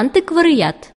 антиквариат